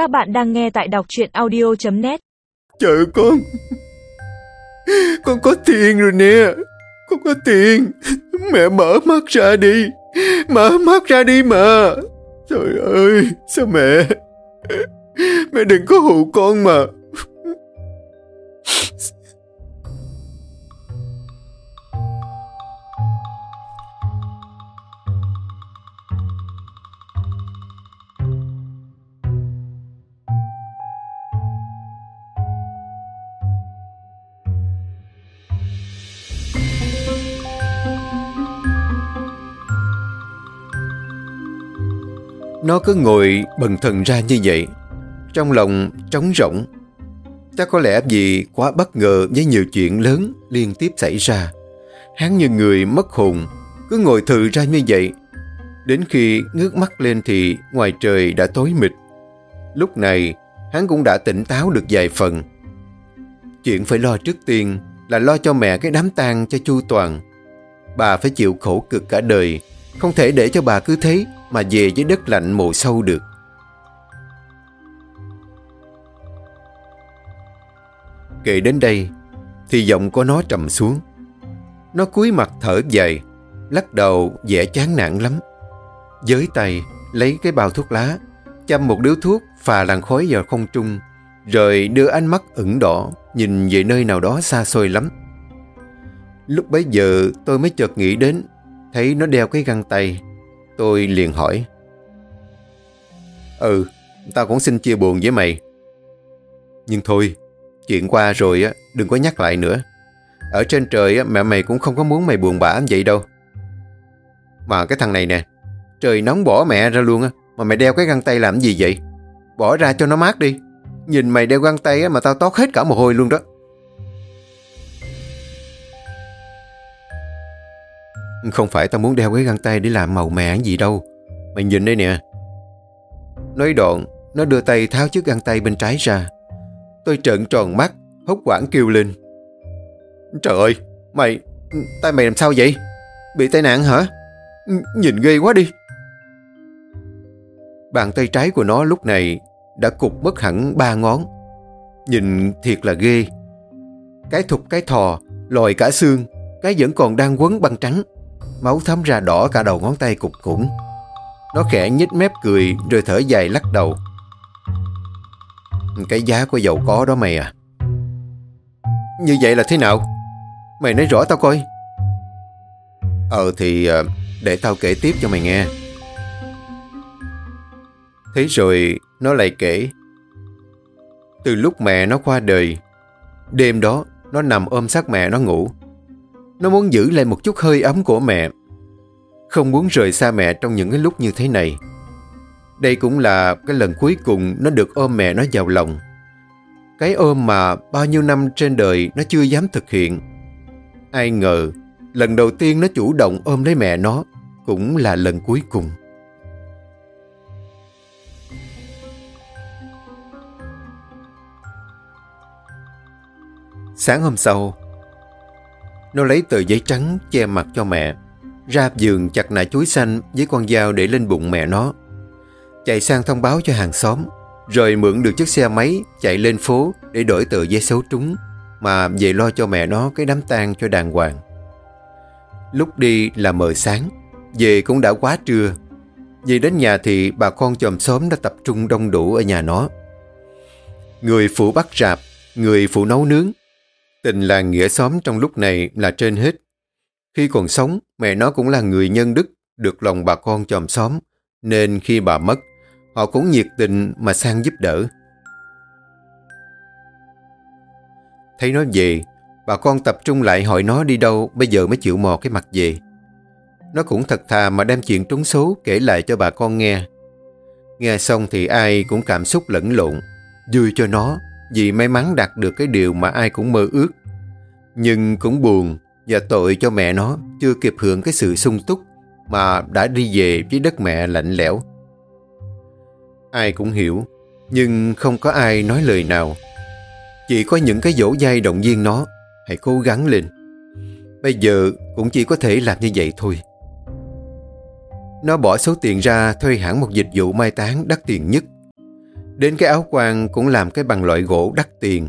Các bạn đang nghe tại đọc chuyện audio.net trời con. Con có tiền rồi nè. Con có tiền. Mẹ mở mắt ra đi. Mở mắt ra đi mà. Trời ơi, Sao mẹ? Mẹ đừng có hù con mà. Nó cứ ngồi bần thần ra như vậy, Trong lòng trống rỗng. Chắc có lẽ vì quá bất ngờ với nhiều chuyện lớn liên tiếp xảy ra. Hắn như người mất hồn, Cứ ngồi thừ ra như vậy. Đến khi ngước mắt lên thì ngoài trời đã tối mịt. Lúc này, hắn cũng đã tỉnh táo được vài phần. Chuyện phải lo trước tiên là lo cho mẹ cái đám tang cho chu toàn. Bà phải chịu khổ cực cả đời, Không thể để cho bà cứ thế mà về với đất lạnh mồ sâu được. Kể đến đây, thì giọng của nó trầm xuống. Nó cúi mặt thở dài, lắc đầu vẻ chán nản lắm. Giới tay, lấy cái bao thuốc lá, chăm một điếu thuốc phà làn khói vào không trung, rồi đưa ánh mắt ửng đỏ, nhìn về nơi nào đó xa xôi lắm. Lúc bấy giờ tôi mới chợt nghĩ đến, thấy nó đeo cái găng tay, Tôi liền hỏi. Ừ, tao cũng xin chia buồn với mày. Nhưng thôi, chuyện qua rồi á, đừng có nhắc lại nữa. Ở trên trời á, mẹ mày cũng không có muốn mày buồn bã vậy đâu. Mà cái thằng này nè, trời nóng bỏ mẹ ra luôn á, mà mày đeo cái găng tay làm gì vậy? Bỏ ra cho nó mát đi. Nhìn mày đeo găng tay á, mà tao tót hết cả mồ hôi luôn đó. Không phải tao muốn đeo cái găng tay để làm màu mè gì đâu. Mày nhìn đây nè. Nói đoạn, Nó đưa tay tháo chiếc găng tay bên trái ra. Tôi trợn tròn mắt Hốc quảng kêu lên. Trời ơi, Mày, Tay mày làm sao vậy? Bị tai nạn hả? Nhìn ghê quá đi. Bàn tay trái của nó lúc này Đã cục mất hẳn ba ngón. Nhìn thiệt là ghê. Cái thục, cái thò, Lòi cả xương, Cái vẫn còn đang quấn băng trắng. Máu thấm ra đỏ cả đầu ngón tay cục củng. Nó khẽ nhích mép cười Rồi thở dài lắc đầu. Cái giá của giàu có đó mày à. Như vậy là thế nào? Mày nói rõ tao coi. Ờ thì ờ, Để tao kể tiếp cho mày nghe. Thế rồi Nó lại kể. Từ lúc mẹ nó qua đời, Đêm đó Nó nằm ôm sát mẹ nó ngủ nó muốn giữ lại một chút hơi ấm của mẹ. Không muốn rời xa mẹ trong những cái lúc như thế này. Đây cũng là cái lần cuối cùng nó được ôm mẹ nó vào lòng. Cái ôm mà bao nhiêu năm trên đời nó chưa dám thực hiện. Ai ngờ, lần đầu tiên nó chủ động ôm lấy mẹ nó cũng là lần cuối cùng. Sáng hôm sau, nó lấy tờ giấy trắng che mặt cho mẹ, ra giường chặt nải chuối xanh với con dao để lên bụng mẹ nó. Chạy sang thông báo cho hàng xóm, rồi mượn được chiếc xe máy chạy lên phố để đổi tờ giấy xấu trúng, mà về lo cho mẹ nó cái đám tang cho đàng hoàng. Lúc đi là mờ sáng, về cũng đã quá trưa. Về đến nhà thì bà con chòm xóm đã tập trung đông đủ ở nhà nó. Người phụ bắt rạp, người phụ nấu nướng, Tình làng nghĩa xóm trong lúc này là trên hết. Khi còn sống, mẹ nó cũng là người nhân đức, được lòng bà con chòm xóm, nên khi bà mất, họ cũng nhiệt tình mà sang giúp đỡ. Thấy nó về, bà con tập trung lại hỏi nó đi đâu bây giờ mới chịu mò cái mặt về. Nó cũng thật thà mà đem chuyện trúng số kể lại cho bà con nghe. Nghe xong thì ai cũng cảm xúc lẫn lộn, vui cho nó vì may mắn đạt được cái điều mà ai cũng mơ ước. Nhưng cũng buồn và tội cho mẹ nó chưa kịp hưởng cái sự sung túc mà đã đi về với đất mẹ lạnh lẽo. Ai cũng hiểu, nhưng không có ai nói lời nào. Chỉ có những cái dỗ dai động viên nó, hãy cố gắng lên. Bây giờ cũng chỉ có thể làm như vậy thôi. Nó bỏ số tiền ra thuê hẳn một dịch vụ mai táng đắt tiền nhất Đến cái áo quan cũng làm cái bằng loại gỗ đắt tiền.